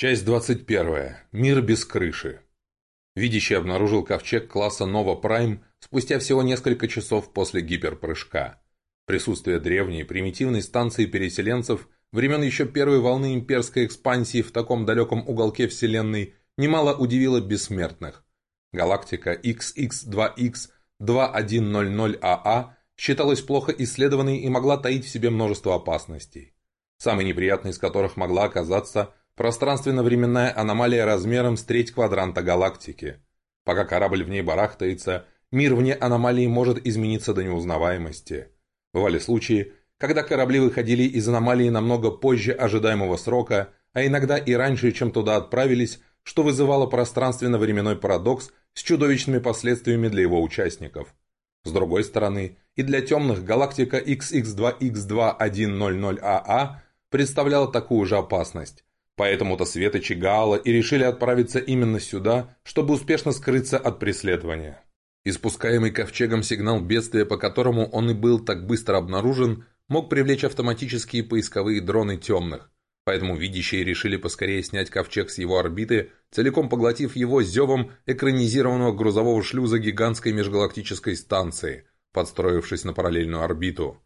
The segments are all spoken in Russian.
Часть 21. Мир без крыши. Видящий обнаружил ковчег класса Nova Prime спустя всего несколько часов после гиперпрыжка. Присутствие древней, примитивной станции переселенцев времен еще первой волны имперской экспансии в таком далеком уголке Вселенной немало удивило бессмертных. Галактика XX2X2100AA считалась плохо исследованной и могла таить в себе множество опасностей. Самой неприятной из которых могла оказаться – Пространственно-временная аномалия размером с треть квадранта галактики. Пока корабль в ней барахтается, мир вне аномалии может измениться до неузнаваемости. Бывали случаи, когда корабли выходили из аномалии намного позже ожидаемого срока, а иногда и раньше, чем туда отправились, что вызывало пространственно-временной парадокс с чудовищными последствиями для его участников. С другой стороны, и для темных галактика XX2X2100AA представляла такую же опасность. Поэтому-то светочи Гаала и решили отправиться именно сюда, чтобы успешно скрыться от преследования. Испускаемый ковчегом сигнал бедствия, по которому он и был так быстро обнаружен, мог привлечь автоматические поисковые дроны темных. Поэтому видящие решили поскорее снять ковчег с его орбиты, целиком поглотив его зевом экранизированного грузового шлюза гигантской межгалактической станции, подстроившись на параллельную орбиту.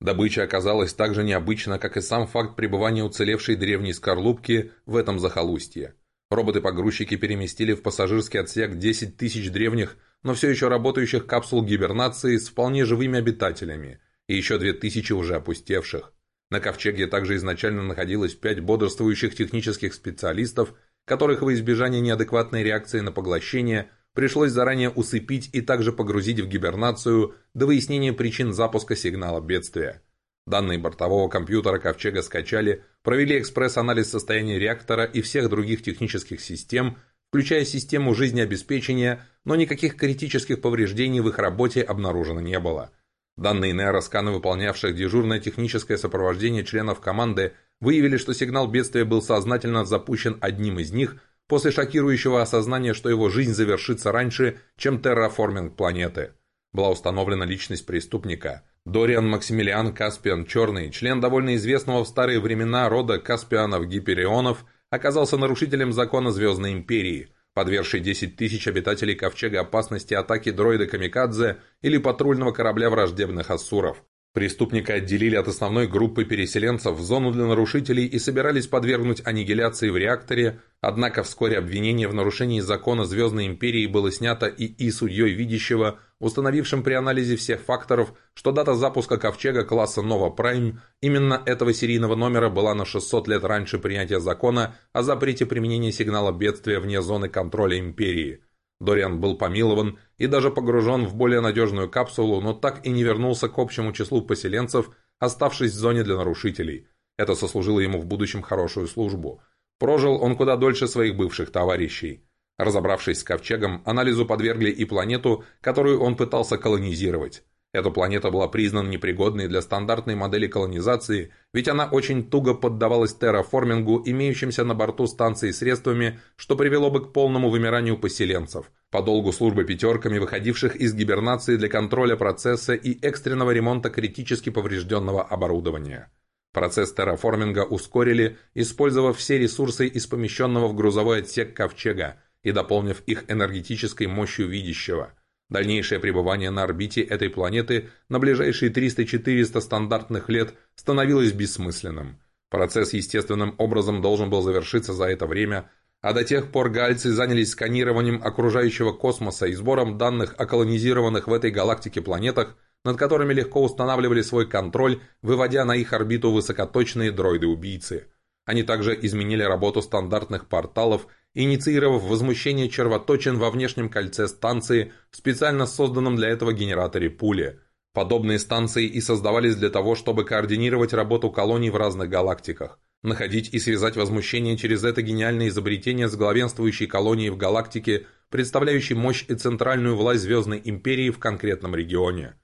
Добыча оказалась так же необычна, как и сам факт пребывания уцелевшей древней скорлупки в этом захолустье. Роботы-погрузчики переместили в пассажирский отсек 10 тысяч древних, но все еще работающих капсул гибернации с вполне живыми обитателями, и еще 2000 уже опустевших. На ковчеге также изначально находилось 5 бодрствующих технических специалистов, которых во избежание неадекватной реакции на поглощение – пришлось заранее усыпить и также погрузить в гибернацию до выяснения причин запуска сигнала бедствия. Данные бортового компьютера Ковчега скачали, провели экспресс-анализ состояния реактора и всех других технических систем, включая систему жизнеобеспечения, но никаких критических повреждений в их работе обнаружено не было. Данные нейросканы, выполнявших дежурное техническое сопровождение членов команды, выявили, что сигнал бедствия был сознательно запущен одним из них – после шокирующего осознания, что его жизнь завершится раньше, чем терраформинг планеты. Была установлена личность преступника. Дориан Максимилиан Каспиан Черный, член довольно известного в старые времена рода Каспианов-Гиперионов, оказался нарушителем закона Звездной Империи, подвергший 10 тысяч обитателей Ковчега опасности атаки дроида Камикадзе или патрульного корабля враждебных ассуров. Преступника отделили от основной группы переселенцев в зону для нарушителей и собирались подвергнуть аннигиляции в реакторе, однако вскоре обвинение в нарушении закона Звездной Империи было снято и и судьей видящего, установившим при анализе всех факторов, что дата запуска Ковчега класса Nova Prime именно этого серийного номера была на 600 лет раньше принятия закона о запрете применения сигнала бедствия вне зоны контроля Империи. Дориан был помилован и даже погружен в более надежную капсулу, но так и не вернулся к общему числу поселенцев, оставшись в зоне для нарушителей. Это сослужило ему в будущем хорошую службу. Прожил он куда дольше своих бывших товарищей. Разобравшись с ковчегом, анализу подвергли и планету, которую он пытался колонизировать. Эта планета была признана непригодной для стандартной модели колонизации, ведь она очень туго поддавалась терраформингу, имеющимся на борту станции средствами, что привело бы к полному вымиранию поселенцев, по долгу службы пятерками, выходивших из гибернации для контроля процесса и экстренного ремонта критически поврежденного оборудования. Процесс терраформинга ускорили, использовав все ресурсы из помещенного в грузовой отсек ковчега и дополнив их энергетической мощью видящего – Дальнейшее пребывание на орбите этой планеты на ближайшие 300-400 стандартных лет становилось бессмысленным. Процесс естественным образом должен был завершиться за это время, а до тех пор гальцы занялись сканированием окружающего космоса и сбором данных о колонизированных в этой галактике планетах, над которыми легко устанавливали свой контроль, выводя на их орбиту высокоточные дроиды-убийцы. Они также изменили работу стандартных порталов инициировав возмущение червоточин во внешнем кольце станции в специально созданном для этого генераторе пули. Подобные станции и создавались для того, чтобы координировать работу колоний в разных галактиках, находить и связать возмущение через это гениальное изобретение с главенствующей колонией в галактике, представляющей мощь и центральную власть Звездной Империи в конкретном регионе.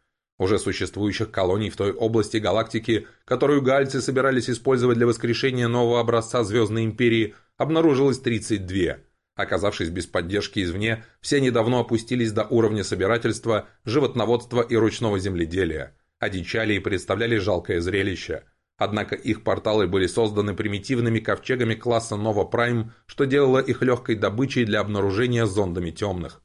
Уже существующих колоний в той области галактики, которую гальцы собирались использовать для воскрешения нового образца Звездной Империи – обнаружилось 32. Оказавшись без поддержки извне, все они давно опустились до уровня собирательства, животноводства и ручного земледелия, одичали и представляли жалкое зрелище. Однако их порталы были созданы примитивными ковчегами класса Nova Prime, что делало их легкой добычей для обнаружения зондами темных.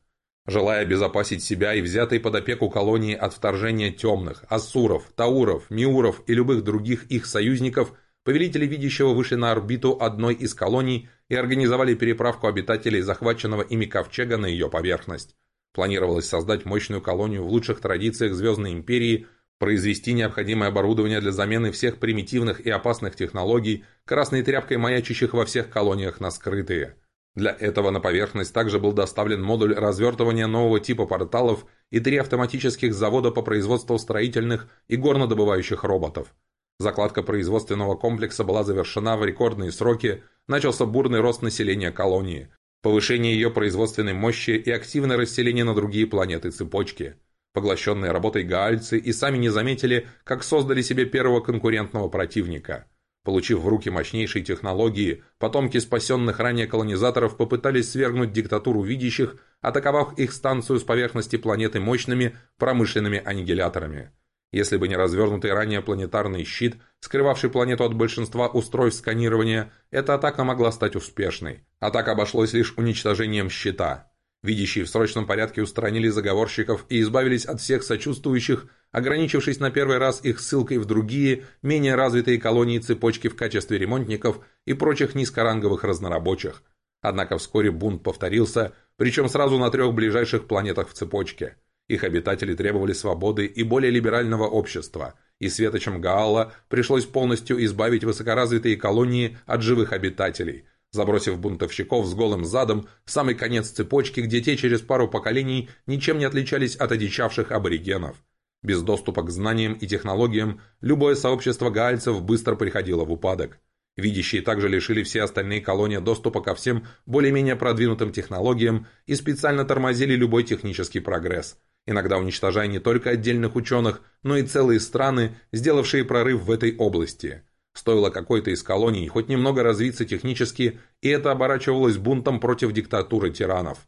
Желая обезопасить себя и взятые под опеку колонии от вторжения темных, асуров, тауров, миуров и любых других их союзников, повелители Видящего вышли на орбиту одной из колоний и организовали переправку обитателей захваченного ими ковчега на ее поверхность. Планировалось создать мощную колонию в лучших традициях Звездной Империи, произвести необходимое оборудование для замены всех примитивных и опасных технологий, красной тряпкой маячащих во всех колониях на скрытые. Для этого на поверхность также был доставлен модуль развертывания нового типа порталов и три автоматических завода по производству строительных и горнодобывающих роботов. Закладка производственного комплекса была завершена в рекордные сроки, начался бурный рост населения колонии, повышение ее производственной мощи и активное расселение на другие планеты цепочки. Поглощенные работой гаальцы и сами не заметили, как создали себе первого конкурентного противника. Получив в руки мощнейшие технологии, потомки спасенных ранее колонизаторов попытались свергнуть диктатуру видящих, атаковав их станцию с поверхности планеты мощными промышленными аннигиляторами. Если бы не развернутый ранее планетарный щит, скрывавший планету от большинства устройств сканирования, эта атака могла стать успешной. Атака обошлась лишь уничтожением щита. Видящие в срочном порядке устранили заговорщиков и избавились от всех сочувствующих, ограничившись на первый раз их ссылкой в другие, менее развитые колонии цепочки в качестве ремонтников и прочих низкоранговых разнорабочих. Однако вскоре бунт повторился, причем сразу на трех ближайших планетах в цепочке – их обитатели требовали свободы и более либерального общества, и светочам Гаала пришлось полностью избавить высокоразвитые колонии от живых обитателей, забросив бунтовщиков с голым задом в самый конец цепочки, где те через пару поколений ничем не отличались от одичавших аборигенов. Без доступа к знаниям и технологиям любое сообщество гаальцев быстро приходило в упадок. Видящие также лишили все остальные колонии доступа ко всем более-менее продвинутым технологиям и специально тормозили любой технический прогресс – иногда уничтожая не только отдельных ученых, но и целые страны, сделавшие прорыв в этой области. Стоило какой-то из колоний хоть немного развиться технически, и это оборачивалось бунтом против диктатуры тиранов.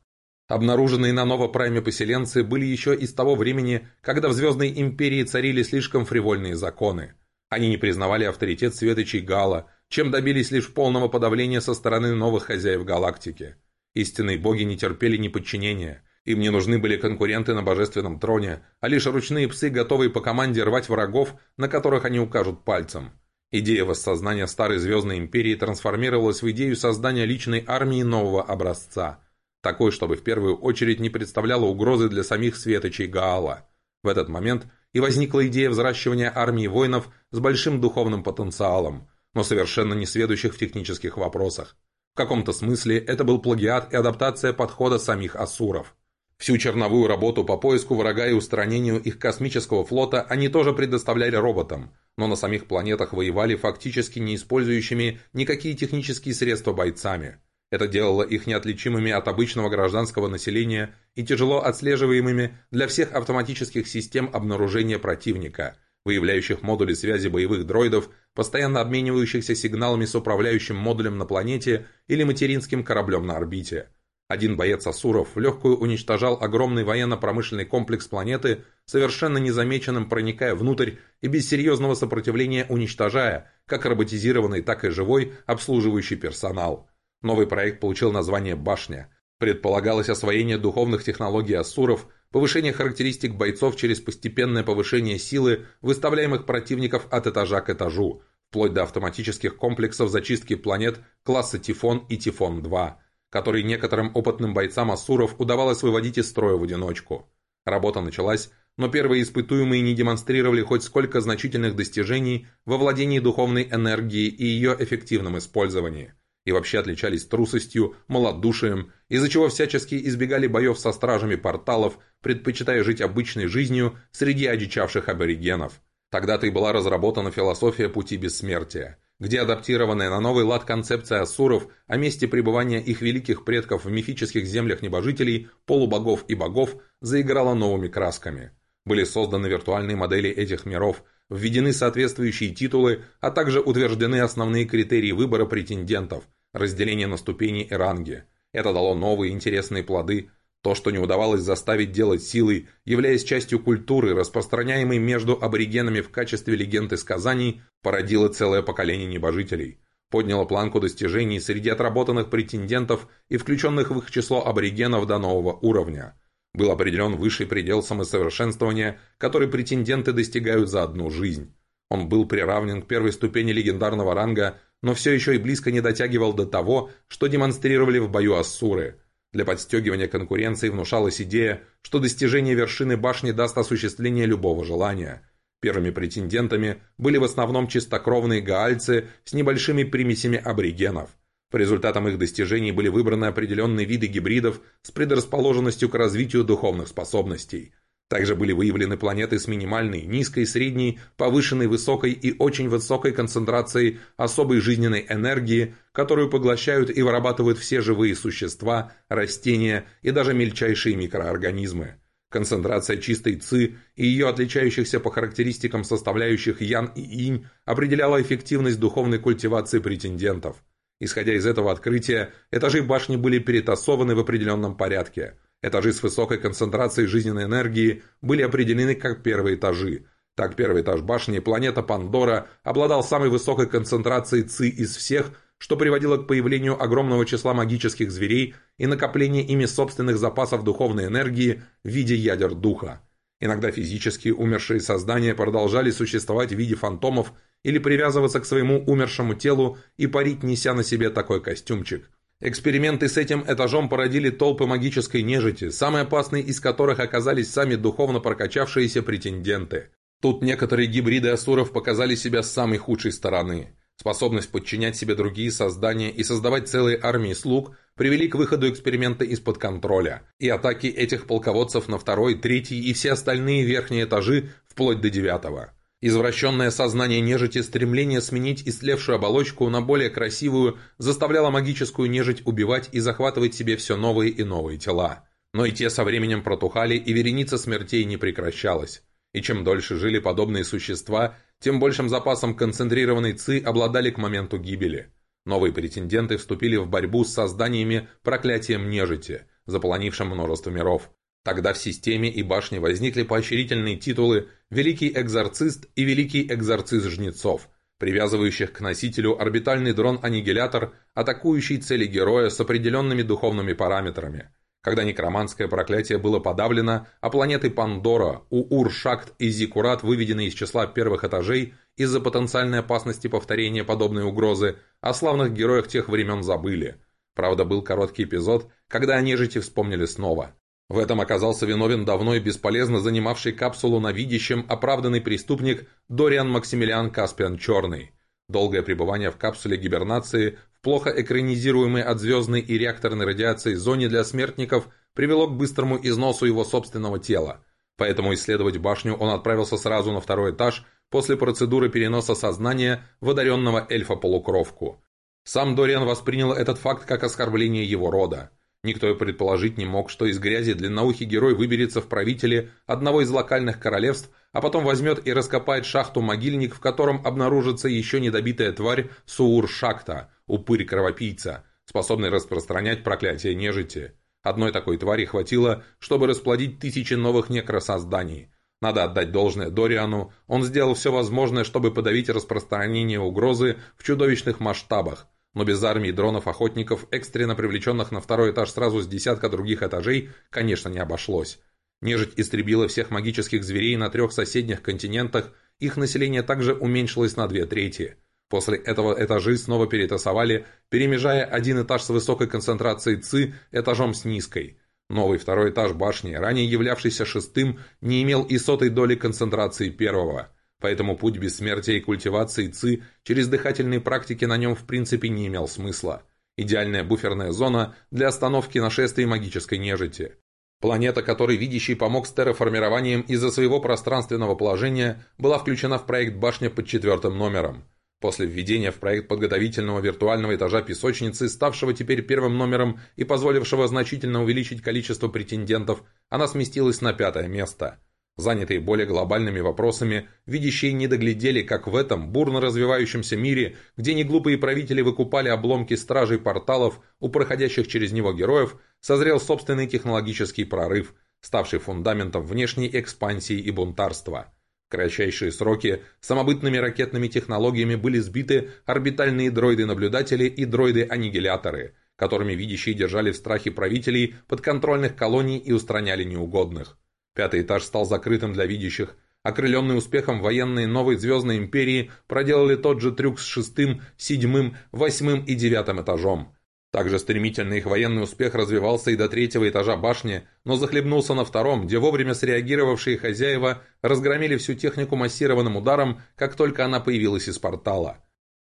Обнаруженные на Новопрайме поселенцы были еще из того времени, когда в Звездной Империи царили слишком фривольные законы. Они не признавали авторитет светочей Гала, чем добились лишь полного подавления со стороны новых хозяев галактики. Истинные боги не терпели неподчинения, им не нужны были конкуренты на божественном троне, а лишь ручные псы, готовые по команде рвать врагов, на которых они укажут пальцем. Идея воссознания Старой Звездной Империи трансформировалась в идею создания личной армии нового образца. Такой, чтобы в первую очередь не представляла угрозы для самих светочей Гаала. В этот момент и возникла идея взращивания армии воинов с большим духовным потенциалом, но совершенно не сведущих в технических вопросах. В каком-то смысле это был плагиат и адаптация подхода самих асуров. Всю черновую работу по поиску врага и устранению их космического флота они тоже предоставляли роботам, но на самих планетах воевали фактически не использующими никакие технические средства бойцами. Это делало их неотличимыми от обычного гражданского населения и тяжело отслеживаемыми для всех автоматических систем обнаружения противника, выявляющих модули связи боевых дроидов, постоянно обменивающихся сигналами с управляющим модулем на планете или материнским кораблем на орбите – один боец Асуров в легкую уничтожал огромный военно-промышленный комплекс планеты, совершенно незамеченным проникая внутрь и без серьезного сопротивления уничтожая, как роботизированный, так и живой, обслуживающий персонал. Новый проект получил название «Башня». Предполагалось освоение духовных технологий Асуров, повышение характеристик бойцов через постепенное повышение силы выставляемых противников от этажа к этажу, вплоть до автоматических комплексов зачистки планет класса Тифон и Тифон-2 – который некоторым опытным бойцам Асуров удавалось выводить из строя в одиночку. Работа началась, но первые испытуемые не демонстрировали хоть сколько значительных достижений во владении духовной энергией и ее эффективном использовании, и вообще отличались трусостью, малодушием, из-за чего всячески избегали боев со стражами порталов, предпочитая жить обычной жизнью среди одичавших аборигенов. Тогда-то и была разработана философия пути бессмертия – где адаптированная на новый лад концепция асуров о месте пребывания их великих предков в мифических землях небожителей, полубогов и богов заиграла новыми красками. Были созданы виртуальные модели этих миров, введены соответствующие титулы, а также утверждены основные критерии выбора претендентов, разделение на ступени и ранги. Это дало новые интересные плоды, То, что не удавалось заставить делать силой, являясь частью культуры, распространяемой между аборигенами в качестве легенд и сказаний, породило целое поколение небожителей. Подняло планку достижений среди отработанных претендентов и включенных в их число аборигенов до нового уровня. Был определен высший предел самосовершенствования, который претенденты достигают за одну жизнь. Он был приравнен к первой ступени легендарного ранга, но все еще и близко не дотягивал до того, что демонстрировали в бою ассуры – для подстегивания конкуренции внушалась идея, что достижение вершины башни даст осуществление любого желания. Первыми претендентами были в основном чистокровные гаальцы с небольшими примесями аборигенов. По результатам их достижений были выбраны определенные виды гибридов с предрасположенностью к развитию духовных способностей – также были выявлены планеты с минимальной, низкой, средней, повышенной, высокой и очень высокой концентрацией особой жизненной энергии, которую поглощают и вырабатывают все живые существа, растения и даже мельчайшие микроорганизмы. Концентрация чистой ЦИ и ее отличающихся по характеристикам составляющих Ян и Инь определяла эффективность духовной культивации претендентов. Исходя из этого открытия, этажи башни были перетасованы в определенном порядке – Этажи с высокой концентрацией жизненной энергии были определены как первые этажи. Так, первый этаж башни, планета Пандора, обладал самой высокой концентрацией ЦИ из всех, что приводило к появлению огромного числа магических зверей и накоплению ими собственных запасов духовной энергии в виде ядер духа. Иногда физически умершие создания продолжали существовать в виде фантомов или привязываться к своему умершему телу и парить, неся на себе такой костюмчик – Эксперименты с этим этажом породили толпы магической нежити, самые опасные из которых оказались сами духовно прокачавшиеся претенденты. Тут некоторые гибриды асуров показали себя с самой худшей стороны. Способность подчинять себе другие создания и создавать целые армии слуг привели к выходу эксперимента из-под контроля, и атаки этих полководцев на второй, третий и все остальные верхние этажи вплоть до девятого. Извращенное сознание нежити стремление сменить истлевшую оболочку на более красивую заставляло магическую нежить убивать и захватывать себе все новые и новые тела. Но и те со временем протухали, и вереница смертей не прекращалась. И чем дольше жили подобные существа, тем большим запасом концентрированной ЦИ обладали к моменту гибели. Новые претенденты вступили в борьбу с созданиями проклятием нежити, заполонившим множество миров. Тогда в системе и башне возникли поощрительные титулы «Великий экзорцист» и «Великий экзорцист жнецов», привязывающих к носителю орбитальный дрон-аннигилятор, атакующий цели героя с определенными духовными параметрами. Когда некроманское проклятие было подавлено, а планеты Пандора, Уур, Шакт и Зикурат выведены из числа первых этажей из-за потенциальной опасности повторения подобной угрозы, о славных героях тех времен забыли. Правда, был короткий эпизод, когда о нежити вспомнили снова. В этом оказался виновен давно и бесполезно занимавший капсулу на видящем оправданный преступник Дориан Максимилиан Каспиан Черный. Долгое пребывание в капсуле гибернации в плохо экранизируемой от звездной и реакторной радиации зоне для смертников привело к быстрому износу его собственного тела. Поэтому исследовать башню он отправился сразу на второй этаж после процедуры переноса сознания в одаренного эльфа-полукровку. Сам Дориан воспринял этот факт как оскорбление его рода. Никто и предположить не мог, что из грязи длинноухий герой выберется в правители одного из локальных королевств, а потом возьмет и раскопает шахту-могильник, в котором обнаружится еще недобитая тварь Суур-Шакта, упырь-кровопийца, способный распространять проклятие нежити. Одной такой твари хватило, чтобы расплодить тысячи новых некросозданий. Надо отдать должное Дориану, он сделал все возможное, чтобы подавить распространение угрозы в чудовищных масштабах, но без армии дронов-охотников, экстренно привлеченных на второй этаж сразу с десятка других этажей, конечно, не обошлось. Нежить истребила всех магических зверей на трех соседних континентах, их население также уменьшилось на две трети. После этого этажи снова перетасовали, перемежая один этаж с высокой концентрацией ЦИ этажом с низкой. Новый второй этаж башни, ранее являвшийся шестым, не имел и сотой доли концентрации первого – Поэтому путь бессмертия и культивации ЦИ через дыхательные практики на нем в принципе не имел смысла. Идеальная буферная зона для остановки нашествия магической нежити. Планета, которой Видящий помог с терраформированием из-за своего пространственного положения, была включена в проект «Башня» под четвертым номером. После введения в проект подготовительного виртуального этажа песочницы, ставшего теперь первым номером и позволившего значительно увеличить количество претендентов, она сместилась на пятое место – Занятые более глобальными вопросами, видящие не доглядели, как в этом бурно развивающемся мире, где неглупые правители выкупали обломки стражей порталов у проходящих через него героев, созрел собственный технологический прорыв, ставший фундаментом внешней экспансии и бунтарства. В кратчайшие сроки самобытными ракетными технологиями были сбиты орбитальные дроиды-наблюдатели и дроиды-аннигиляторы, которыми видящие держали в страхе правителей подконтрольных колоний и устраняли неугодных. Пятый этаж стал закрытым для видящих. Окрыленные успехом военные Новой Звездной Империи проделали тот же трюк с шестым, седьмым, восьмым и девятым этажом. Также стремительно их военный успех развивался и до третьего этажа башни, но захлебнулся на втором, где вовремя среагировавшие хозяева разгромили всю технику массированным ударом, как только она появилась из портала.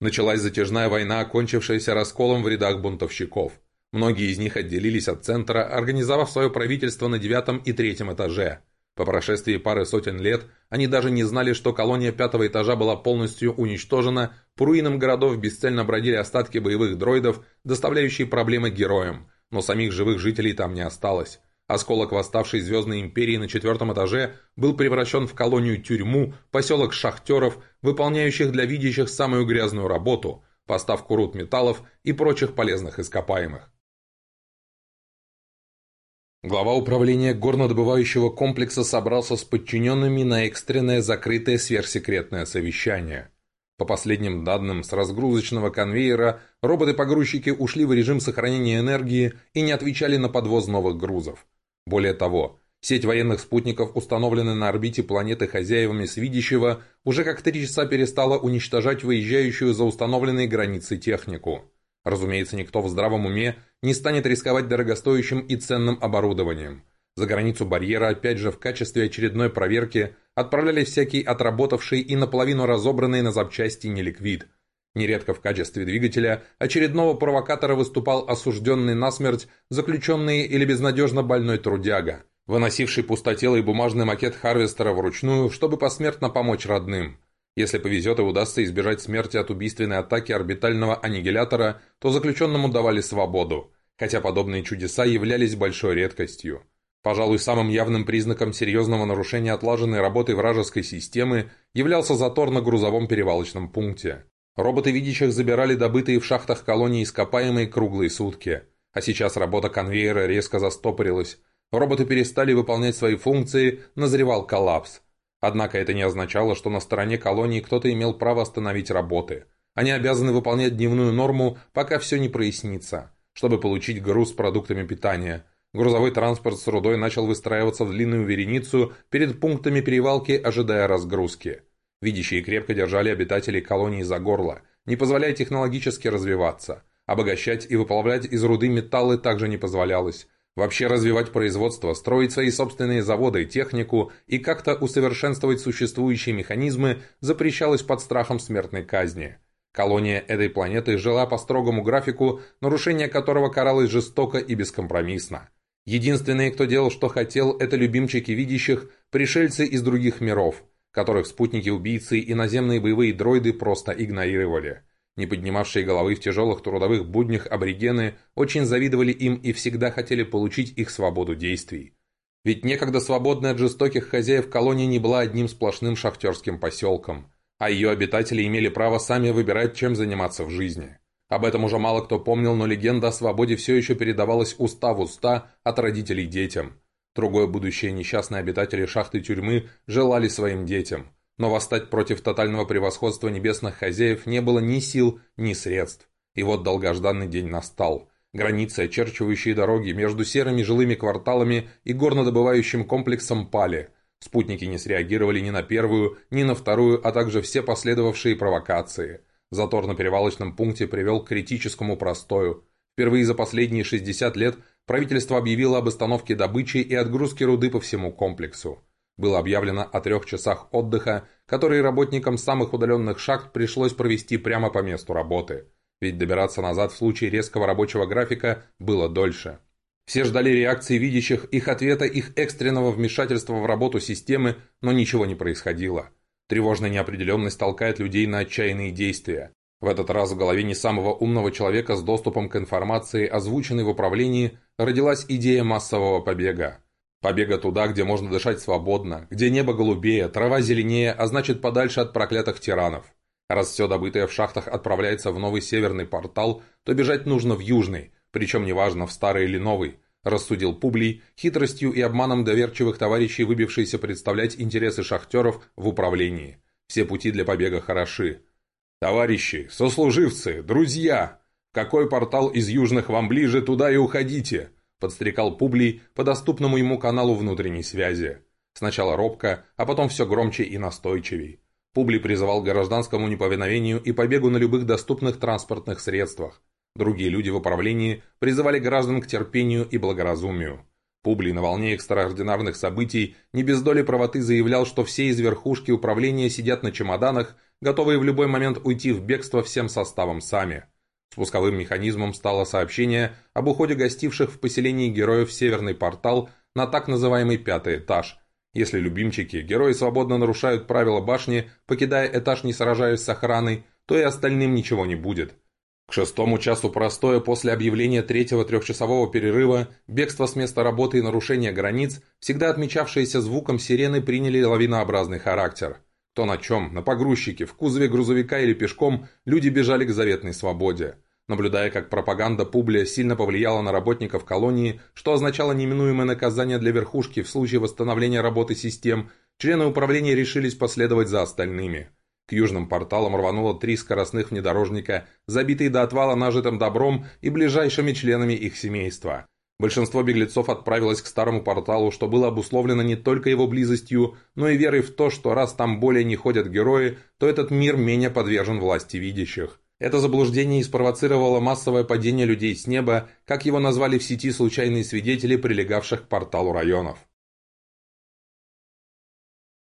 Началась затяжная война, окончившаяся расколом в рядах бунтовщиков. Многие из них отделились от центра, организовав свое правительство на девятом и третьем этаже. По прошествии пары сотен лет они даже не знали, что колония пятого этажа была полностью уничтожена, по руинам городов бесцельно бродили остатки боевых дроидов, доставляющие проблемы героям, но самих живых жителей там не осталось. Осколок восставшей Звездной Империи на четвертом этаже был превращен в колонию-тюрьму, поселок шахтеров, выполняющих для видящих самую грязную работу – поставку руд металлов и прочих полезных ископаемых. Глава управления горнодобывающего комплекса собрался с подчиненными на экстренное закрытое сверхсекретное совещание. По последним данным с разгрузочного конвейера, роботы-погрузчики ушли в режим сохранения энергии и не отвечали на подвоз новых грузов. Более того, сеть военных спутников, установленная на орбите планеты хозяевами Свидящего, уже как три часа перестала уничтожать выезжающую за установленные границы технику. Разумеется, никто в здравом уме не станет рисковать дорогостоящим и ценным оборудованием. За границу барьера, опять же, в качестве очередной проверки отправлялись всякие отработавшие и наполовину разобранные на запчасти неликвид. Нередко в качестве двигателя очередного провокатора выступал осужденный насмерть, заключенный или безнадежно больной трудяга, выносивший пустотелый бумажный макет Харвестера вручную, чтобы посмертно помочь родным. Если повезет и удастся избежать смерти от убийственной атаки орбитального аннигилятора, то заключенному давали свободу, хотя подобные чудеса являлись большой редкостью. Пожалуй, самым явным признаком серьезного нарушения отлаженной работы вражеской системы являлся затор на грузовом перевалочном пункте. Роботы видящих забирали добытые в шахтах колонии ископаемые круглые сутки. А сейчас работа конвейера резко застопорилась. Роботы перестали выполнять свои функции, назревал коллапс. Однако это не означало, что на стороне колонии кто-то имел право остановить работы. Они обязаны выполнять дневную норму, пока все не прояснится, чтобы получить груз с продуктами питания. Грузовой транспорт с рудой начал выстраиваться в длинную вереницу перед пунктами перевалки, ожидая разгрузки. Видящие крепко держали обитателей колонии за горло, не позволяя технологически развиваться. Обогащать и выплавлять из руды металлы также не позволялось. Вообще развивать производство, строить свои собственные заводы, технику и как-то усовершенствовать существующие механизмы запрещалось под страхом смертной казни. Колония этой планеты жила по строгому графику, нарушение которого каралось жестоко и бескомпромиссно. Единственные, кто делал, что хотел, это любимчики видящих, пришельцы из других миров, которых спутники-убийцы и наземные боевые дроиды просто игнорировали. Не поднимавшие головы в тяжелых трудовых буднях аборигены очень завидовали им и всегда хотели получить их свободу действий. Ведь некогда свободная от жестоких хозяев колония не была одним сплошным шахтерским поселком, а ее обитатели имели право сами выбирать, чем заниматься в жизни. Об этом уже мало кто помнил, но легенда о свободе все еще передавалась уста в уста от родителей детям. Другое будущее несчастные обитатели шахты тюрьмы желали своим детям – но восстать против тотального превосходства небесных хозяев не было ни сил, ни средств. И вот долгожданный день настал. Границы, очерчивающие дороги между серыми жилыми кварталами и горнодобывающим комплексом пали. Спутники не среагировали ни на первую, ни на вторую, а также все последовавшие провокации. Затор на перевалочном пункте привел к критическому простою. Впервые за последние 60 лет правительство объявило об остановке добычи и отгрузке руды по всему комплексу. Было объявлено о трех часах отдыха, которые работникам самых удаленных шахт пришлось провести прямо по месту работы. Ведь добираться назад в случае резкого рабочего графика было дольше. Все ждали реакции видящих, их ответа, их экстренного вмешательства в работу системы, но ничего не происходило. Тревожная неопределенность толкает людей на отчаянные действия. В этот раз в голове не самого умного человека с доступом к информации, озвученной в управлении, родилась идея массового побега. Побега туда, где можно дышать свободно, где небо голубее, трава зеленее, а значит подальше от проклятых тиранов. Раз все добытое в шахтах отправляется в новый северный портал, то бежать нужно в южный, причем неважно, в старый или новый, рассудил Публий, хитростью и обманом доверчивых товарищей, выбившийся представлять интересы шахтеров в управлении. Все пути для побега хороши. «Товарищи, сослуживцы, друзья! Какой портал из южных вам ближе, туда и уходите!» Подстрекал Публий по доступному ему каналу внутренней связи. Сначала робко, а потом все громче и настойчивей. Публий призывал к гражданскому неповиновению и побегу на любых доступных транспортных средствах. Другие люди в управлении призывали граждан к терпению и благоразумию. Публий на волне экстраординарных событий не без доли правоты заявлял, что все из верхушки управления сидят на чемоданах, готовые в любой момент уйти в бегство всем составом сами. Спусковым механизмом стало сообщение об уходе гостивших в поселении героев Северный портал на так называемый пятый этаж. Если любимчики, герои свободно нарушают правила башни, покидая этаж не сражаясь с охраной, то и остальным ничего не будет. К шестому часу простоя после объявления третьего трехчасового перерыва бегство с места работы и нарушение границ, всегда отмечавшиеся звуком сирены, приняли лавинообразный характер. То на чем, на погрузчике, в кузове грузовика или пешком, люди бежали к заветной свободе. Наблюдая, как пропаганда Публия сильно повлияла на работников колонии, что означало неминуемое наказание для верхушки в случае восстановления работы систем, члены управления решились последовать за остальными. К южным порталам рвануло три скоростных внедорожника, забитые до отвала нажитым добром и ближайшими членами их семейства. Большинство беглецов отправилось к старому порталу, что было обусловлено не только его близостью, но и верой в то, что раз там более не ходят герои, то этот мир менее подвержен власти видящих. Это заблуждение и спровоцировало массовое падение людей с неба, как его назвали в сети случайные свидетели прилегавших к порталу районов.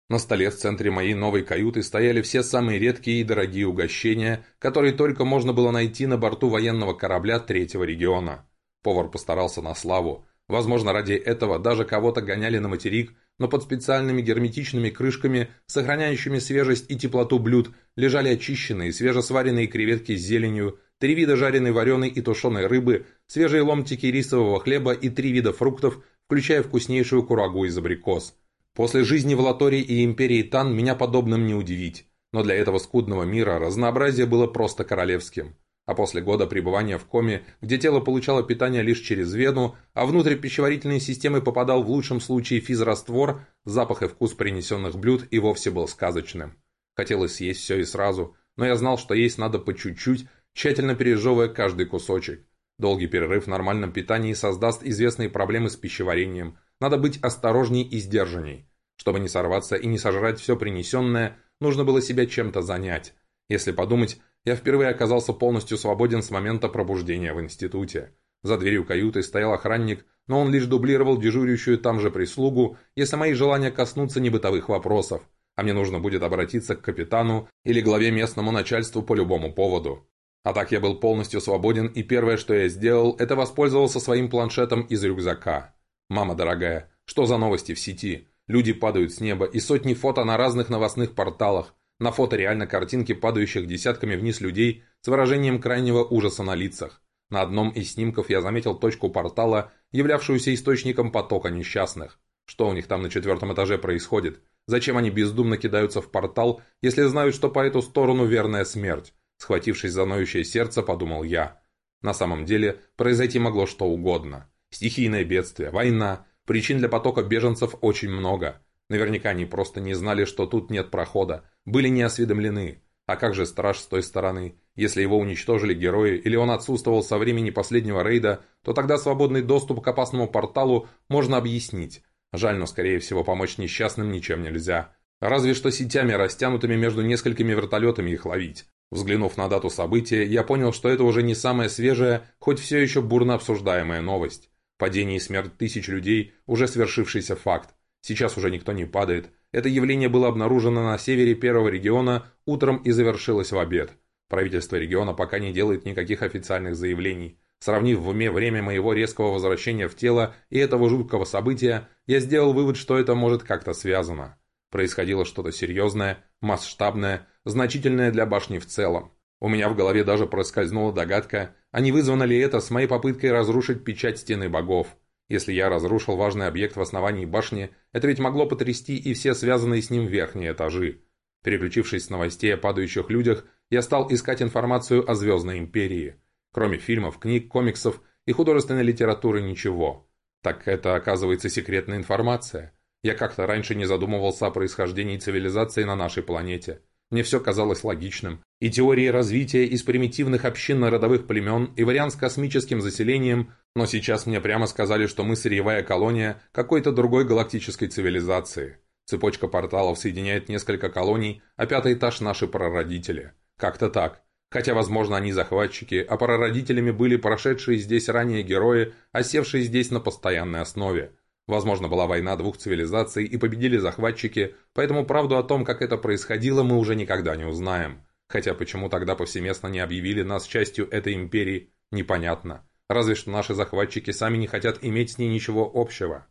На столе в центре моей новой каюты стояли все самые редкие и дорогие угощения, которые только можно было найти на борту военного корабля третьего региона. Повар постарался на славу. Возможно, ради этого даже кого-то гоняли на материк, но под специальными герметичными крышками, сохраняющими свежесть и теплоту блюд, лежали очищенные, свежесваренные креветки с зеленью, три вида жареной вареной и тушеной рыбы, свежие ломтики рисового хлеба и три вида фруктов, включая вкуснейшую курагу из абрикос. После жизни в Латории и Империи Тан меня подобным не удивить, но для этого скудного мира разнообразие было просто королевским а после года пребывания в коме, где тело получало питание лишь через вену, а внутрь пищеварительной системы попадал в лучшем случае физраствор, запах и вкус принесенных блюд и вовсе был сказочным. Хотелось съесть все и сразу, но я знал, что есть надо по чуть-чуть, тщательно пережевывая каждый кусочек. Долгий перерыв в нормальном питании создаст известные проблемы с пищеварением. Надо быть осторожней и сдержанней. Чтобы не сорваться и не сожрать все принесенное, нужно было себя чем-то занять. Если подумать, я впервые оказался полностью свободен с момента пробуждения в институте. За дверью каюты стоял охранник, но он лишь дублировал дежурящую там же прислугу, если мои желания коснутся небытовых вопросов, а мне нужно будет обратиться к капитану или главе местному начальству по любому поводу. А так я был полностью свободен, и первое, что я сделал, это воспользовался своим планшетом из рюкзака. «Мама дорогая, что за новости в сети? Люди падают с неба, и сотни фото на разных новостных порталах. На фото реально картинки падающих десятками вниз людей с выражением крайнего ужаса на лицах. На одном из снимков я заметил точку портала, являвшуюся источником потока несчастных. Что у них там на четвертом этаже происходит? Зачем они бездумно кидаются в портал, если знают, что по эту сторону верная смерть? Схватившись за ноющее сердце, подумал я. На самом деле, произойти могло что угодно. Стихийное бедствие, война. Причин для потока беженцев очень много. Наверняка они просто не знали, что тут нет прохода, были не осведомлены. А как же страж с той стороны? Если его уничтожили герои, или он отсутствовал со времени последнего рейда, то тогда свободный доступ к опасному порталу можно объяснить. Жаль, но скорее всего помочь несчастным ничем нельзя. Разве что сетями, растянутыми между несколькими вертолетами их ловить. Взглянув на дату события, я понял, что это уже не самая свежая, хоть все еще бурно обсуждаемая новость. Падение и смерть тысяч людей – уже свершившийся факт. Сейчас уже никто не падает. Это явление было обнаружено на севере первого региона утром и завершилось в обед. Правительство региона пока не делает никаких официальных заявлений. Сравнив в уме время моего резкого возвращения в тело и этого жуткого события, я сделал вывод, что это может как-то связано. Происходило что-то серьезное, масштабное, значительное для башни в целом. У меня в голове даже проскользнула догадка, а не вызвано ли это с моей попыткой разрушить печать стены богов. Если я разрушил важный объект в основании башни, это ведь могло потрясти и все связанные с ним верхние этажи. Переключившись с новостей о падающих людях, я стал искать информацию о Звездной Империи. Кроме фильмов, книг, комиксов и художественной литературы ничего. Так это, оказывается, секретная информация. Я как-то раньше не задумывался о происхождении цивилизации на нашей планете. Мне все казалось логичным. И теории развития из примитивных общинно-родовых племен, и вариант с космическим заселением, но сейчас мне прямо сказали, что мы сырьевая колония какой-то другой галактической цивилизации. Цепочка порталов соединяет несколько колоний, а пятый этаж наши прародители. Как-то так. Хотя, возможно, они захватчики, а прародителями были прошедшие здесь ранее герои, осевшие здесь на постоянной основе. Возможно, была война двух цивилизаций и победили захватчики, поэтому правду о том, как это происходило, мы уже никогда не узнаем. Хотя почему тогда повсеместно не объявили нас частью этой империи, непонятно. Разве что наши захватчики сами не хотят иметь с ней ничего общего.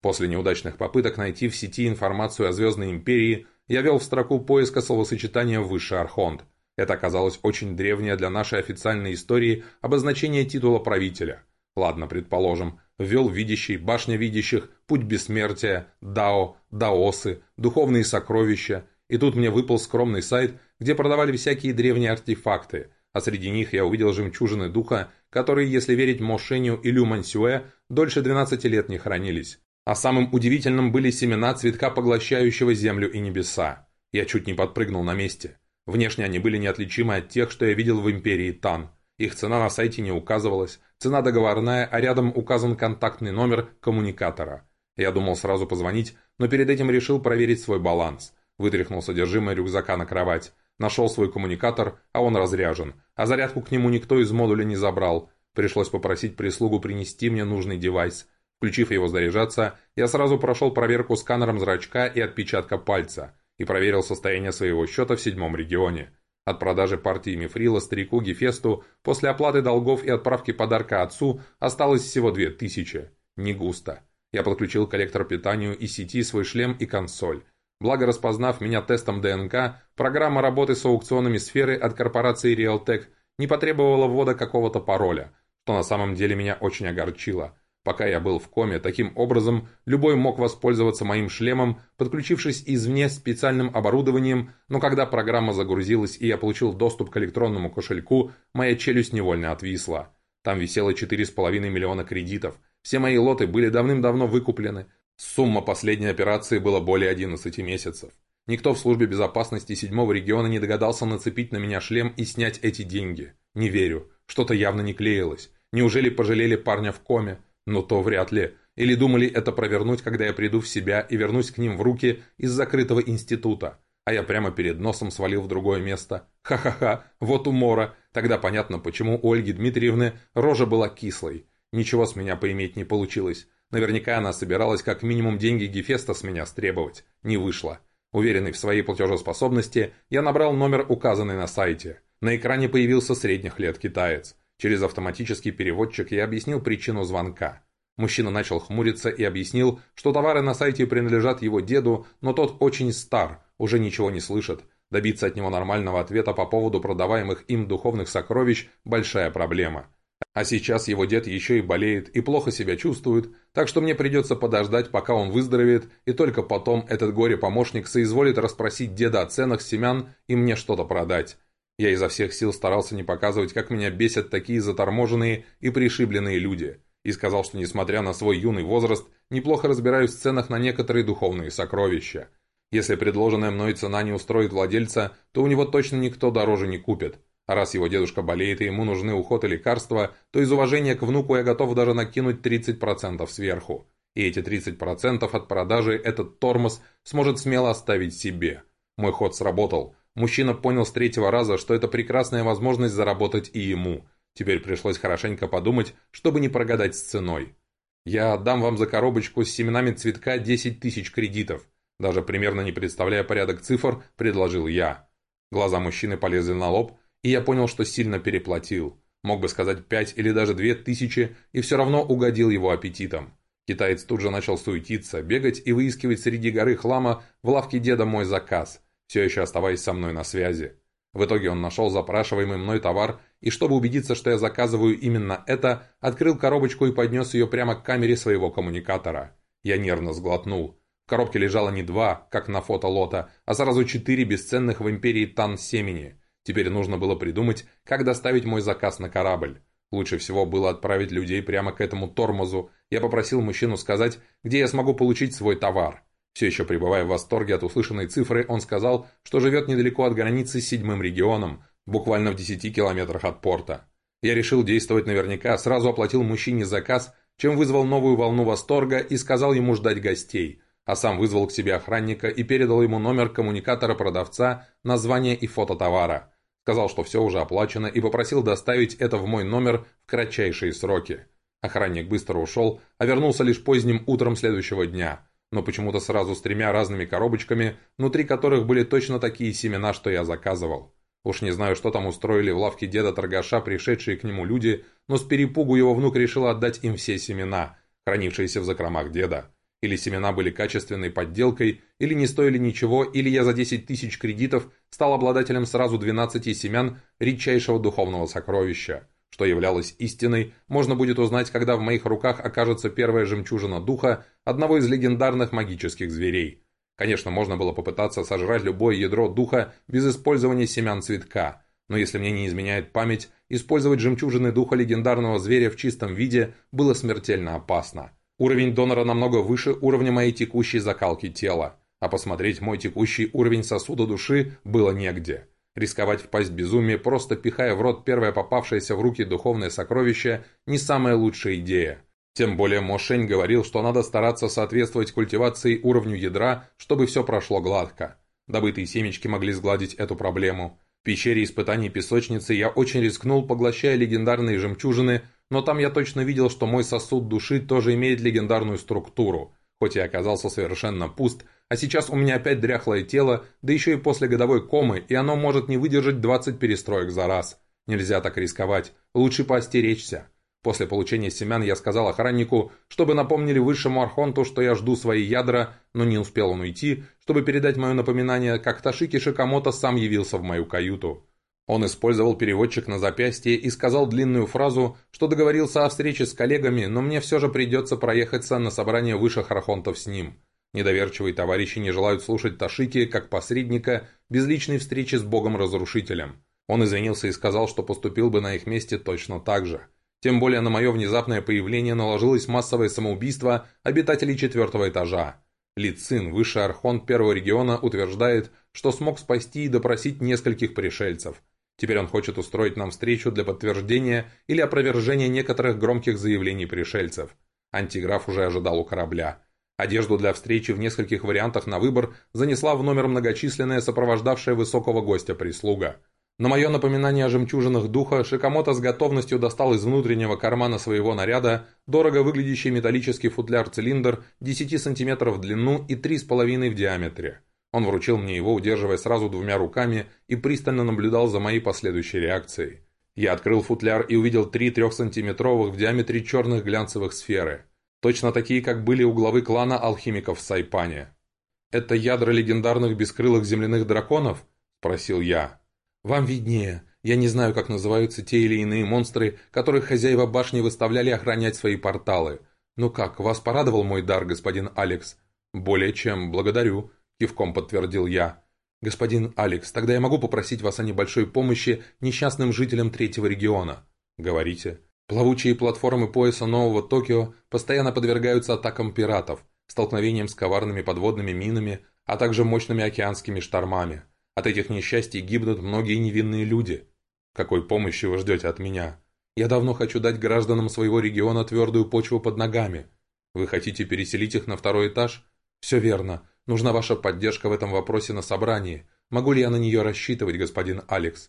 После неудачных попыток найти в сети информацию о Звездной Империи, я вел в строку поиска словосочетания «Высший Архонт», это оказалось очень древнее для нашей официальной истории обозначение титула правителя. Ладно, предположим, ввел видящий, башня видящих, путь бессмертия, дао, даосы, духовные сокровища, и тут мне выпал скромный сайт, где продавали всякие древние артефакты, а среди них я увидел жемчужины духа, которые, если верить Мошеню и Лю Мансюэ, дольше 12 лет не хранились. А самым удивительным были семена цветка, поглощающего землю и небеса. Я чуть не подпрыгнул на месте. Внешне они были неотличимы от тех, что я видел в империи Тан. Их цена на сайте не указывалась, цена договорная, а рядом указан контактный номер коммуникатора. Я думал сразу позвонить, но перед этим решил проверить свой баланс. Вытряхнул содержимое рюкзака на кровать. Нашел свой коммуникатор, а он разряжен. А зарядку к нему никто из модуля не забрал. Пришлось попросить прислугу принести мне нужный девайс. Включив его заряжаться, я сразу прошел проверку сканером зрачка и отпечатка пальца и проверил состояние своего счета в седьмом регионе. От продажи партии Мифрила старику Гефесту после оплаты долгов и отправки подарка отцу осталось всего две тысячи. Не густо. Я подключил коллектор питанию и сети, свой шлем и консоль. Благо распознав меня тестом ДНК, программа работы с аукционами сферы от корпорации Realtek не потребовала ввода какого-то пароля, что на самом деле меня очень огорчило. Пока я был в коме, таким образом, любой мог воспользоваться моим шлемом, подключившись извне специальным оборудованием, но когда программа загрузилась и я получил доступ к электронному кошельку, моя челюсть невольно отвисла. Там висело 4,5 миллиона кредитов. Все мои лоты были давным-давно выкуплены. Сумма последней операции была более 11 месяцев. Никто в службе безопасности седьмого региона не догадался нацепить на меня шлем и снять эти деньги. Не верю. Что-то явно не клеилось. Неужели пожалели парня в коме? Но то вряд ли. Или думали это провернуть, когда я приду в себя и вернусь к ним в руки из закрытого института. А я прямо перед носом свалил в другое место. Ха-ха-ха, вот умора. Тогда понятно, почему у Ольги Дмитриевны рожа была кислой. Ничего с меня поиметь не получилось. Наверняка она собиралась как минимум деньги Гефеста с меня стребовать. Не вышло. Уверенный в своей платежеспособности, я набрал номер, указанный на сайте. На экране появился средних лет китаец. Через автоматический переводчик я объяснил причину звонка. Мужчина начал хмуриться и объяснил, что товары на сайте принадлежат его деду, но тот очень стар, уже ничего не слышит. Добиться от него нормального ответа по поводу продаваемых им духовных сокровищ – большая проблема. А сейчас его дед еще и болеет и плохо себя чувствует, так что мне придется подождать, пока он выздоровеет, и только потом этот горе-помощник соизволит расспросить деда о ценах семян и мне что-то продать. Я изо всех сил старался не показывать, как меня бесят такие заторможенные и пришибленные люди, и сказал, что несмотря на свой юный возраст, неплохо разбираюсь в ценах на некоторые духовные сокровища. Если предложенная мной цена не устроит владельца, то у него точно никто дороже не купит. А раз его дедушка болеет и ему нужны уход и лекарства, то из уважения к внуку я готов даже накинуть 30% сверху. И эти 30% от продажи этот тормоз сможет смело оставить себе. Мой ход сработал. Мужчина понял с третьего раза, что это прекрасная возможность заработать и ему. Теперь пришлось хорошенько подумать, чтобы не прогадать с ценой. «Я отдам вам за коробочку с семенами цветка 10 тысяч кредитов», даже примерно не представляя порядок цифр, предложил я. Глаза мужчины полезли на лоб, и я понял, что сильно переплатил. Мог бы сказать пять или даже две тысячи, и все равно угодил его аппетитом. Китаец тут же начал суетиться, бегать и выискивать среди горы хлама в лавке деда мой заказ – все еще оставаясь со мной на связи. В итоге он нашел запрашиваемый мной товар и чтобы убедиться, что я заказываю именно это, открыл коробочку и поднес ее прямо к камере своего коммуникатора. Я нервно сглотнул. В коробке лежало не два, как на фото лота, а сразу четыре бесценных в империи тан семени. Теперь нужно было придумать, как доставить мой заказ на корабль. Лучше всего было отправить людей прямо к этому тормозу. Я попросил мужчину сказать, где я смогу получить свой товар. Все еще пребывая в восторге от услышанной цифры, он сказал, что живет недалеко от границы с седьмым регионом, буквально в 10 километрах от порта. Я решил действовать наверняка, сразу оплатил мужчине заказ, чем вызвал новую волну восторга и сказал ему ждать гостей, а сам вызвал к себе охранника и передал ему номер коммуникатора продавца, название и фото товара. Сказал, что все уже оплачено и попросил доставить это в мой номер в кратчайшие сроки. Охранник быстро ушел, а вернулся лишь поздним утром следующего дня, но почему-то сразу с тремя разными коробочками, внутри которых были точно такие семена, что я заказывал. Уж не знаю, что там устроили в лавке деда-торгаша пришедшие к нему люди, но с перепугу его внук решил отдать им все семена, хранившиеся в закромах деда. Или семена были качественной подделкой, или не стоили ничего, или я за 10 тысяч кредитов стал обладателем сразу 12 семян редчайшего духовного сокровища. Что являлось истиной, можно будет узнать, когда в моих руках окажется первая жемчужина духа одного из легендарных магических зверей – Конечно, можно было попытаться сожрать любое ядро духа без использования семян цветка, но если мне не изменяет память, использовать жемчужины духа легендарного зверя в чистом виде было смертельно опасно. Уровень донора намного выше уровня моей текущей закалки тела, а посмотреть мой текущий уровень сосуда души было негде. Рисковать впасть в безумие, просто пихая в рот первое попавшееся в руки духовное сокровище, не самая лучшая идея. Тем более Мошень говорил, что надо стараться соответствовать культивации уровню ядра, чтобы все прошло гладко. Добытые семечки могли сгладить эту проблему. В пещере испытаний песочницы я очень рискнул, поглощая легендарные жемчужины, но там я точно видел, что мой сосуд души тоже имеет легендарную структуру. Хоть я оказался совершенно пуст, а сейчас у меня опять дряхлое тело, да еще и после годовой комы, и оно может не выдержать 20 перестроек за раз. Нельзя так рисковать, лучше поостеречься. После получения семян я сказал охраннику, чтобы напомнили высшему архонту, что я жду свои ядра, но не успел он уйти, чтобы передать мое напоминание, как Ташики Шикамото сам явился в мою каюту. Он использовал переводчик на запястье и сказал длинную фразу, что договорился о встрече с коллегами, но мне все же придется проехаться на собрание высших архонтов с ним. Недоверчивые товарищи не желают слушать Ташики как посредника без личной встречи с богом-разрушителем. Он извинился и сказал, что поступил бы на их месте точно так же. Тем более на мое внезапное появление наложилось массовое самоубийство обитателей четвертого этажа. Лицин, высший архонт первого региона, утверждает, что смог спасти и допросить нескольких пришельцев. Теперь он хочет устроить нам встречу для подтверждения или опровержения некоторых громких заявлений пришельцев. Антиграф уже ожидал у корабля. Одежду для встречи в нескольких вариантах на выбор занесла в номер многочисленная сопровождавшая высокого гостя прислуга – на мое напоминание о жемчужинах духа Шикамото с готовностью достал из внутреннего кармана своего наряда дорого выглядящий металлический футляр-цилиндр 10 см в длину и 3,5 в диаметре. Он вручил мне его, удерживая сразу двумя руками, и пристально наблюдал за моей последующей реакцией. Я открыл футляр и увидел три трехсантиметровых в диаметре черных глянцевых сферы. Точно такие, как были у главы клана алхимиков в Сайпане. «Это ядра легендарных бескрылых земляных драконов?» – спросил я. «Вам виднее. Я не знаю, как называются те или иные монстры, которых хозяева башни выставляли охранять свои порталы. Ну как, вас порадовал мой дар, господин Алекс?» «Более чем, благодарю», — кивком подтвердил я. «Господин Алекс, тогда я могу попросить вас о небольшой помощи несчастным жителям третьего региона?» «Говорите». Плавучие платформы пояса Нового Токио постоянно подвергаются атакам пиратов, столкновениям с коварными подводными минами, а также мощными океанскими штормами. От этих несчастий гибнут многие невинные люди. Какой помощи вы ждете от меня? Я давно хочу дать гражданам своего региона твердую почву под ногами. Вы хотите переселить их на второй этаж? Все верно. Нужна ваша поддержка в этом вопросе на собрании. Могу ли я на нее рассчитывать, господин Алекс?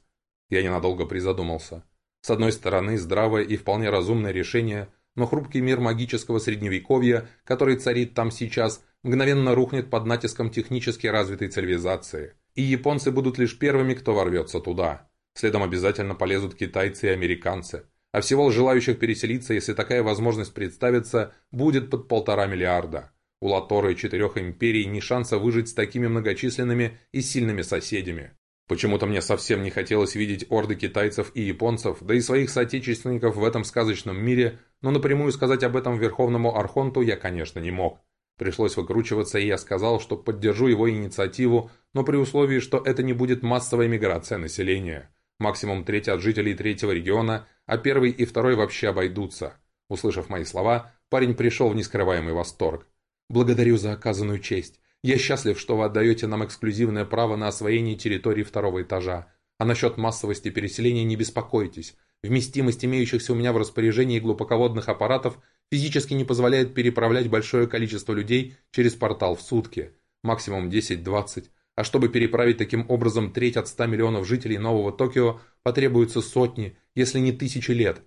Я ненадолго призадумался. С одной стороны, здравое и вполне разумное решение, но хрупкий мир магического средневековья, который царит там сейчас, мгновенно рухнет под натиском технически развитой цивилизации и японцы будут лишь первыми, кто ворвется туда. Следом обязательно полезут китайцы и американцы. А всего желающих переселиться, если такая возможность представится, будет под полтора миллиарда. У Латоры четырех империй ни шанса выжить с такими многочисленными и сильными соседями. Почему-то мне совсем не хотелось видеть орды китайцев и японцев, да и своих соотечественников в этом сказочном мире, но напрямую сказать об этом Верховному Архонту я, конечно, не мог. Пришлось выкручиваться, и я сказал, что поддержу его инициативу, но при условии, что это не будет массовая миграция населения. Максимум треть от жителей третьего региона, а первый и второй вообще обойдутся. Услышав мои слова, парень пришел в нескрываемый восторг. «Благодарю за оказанную честь. Я счастлив, что вы отдаете нам эксклюзивное право на освоение территории второго этажа. А насчет массовости переселения не беспокойтесь. Вместимость имеющихся у меня в распоряжении глубоководных аппаратов физически не позволяет переправлять большое количество людей через портал в сутки. Максимум 10-20. А чтобы переправить таким образом треть от 100 миллионов жителей нового Токио, потребуется сотни, если не тысячи лет.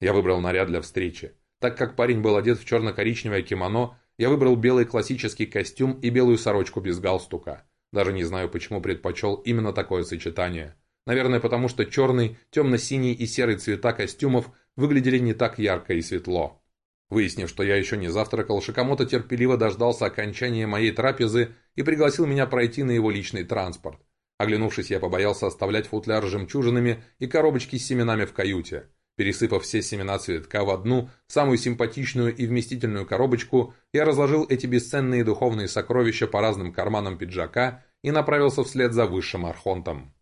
Я выбрал наряд для встречи. Так как парень был одет в черно-коричневое кимоно, я выбрал белый классический костюм и белую сорочку без галстука. Даже не знаю, почему предпочел именно такое сочетание. Наверное, потому что черный, темно-синий и серый цвета костюмов выглядели не так ярко и светло. Выяснив, что я еще не завтракал, Шикамото терпеливо дождался окончания моей трапезы и пригласил меня пройти на его личный транспорт. Оглянувшись, я побоялся оставлять футляр с жемчужинами и коробочки с семенами в каюте. Пересыпав все семена цветка в одну, самую симпатичную и вместительную коробочку, я разложил эти бесценные духовные сокровища по разным карманам пиджака и направился вслед за высшим архонтом.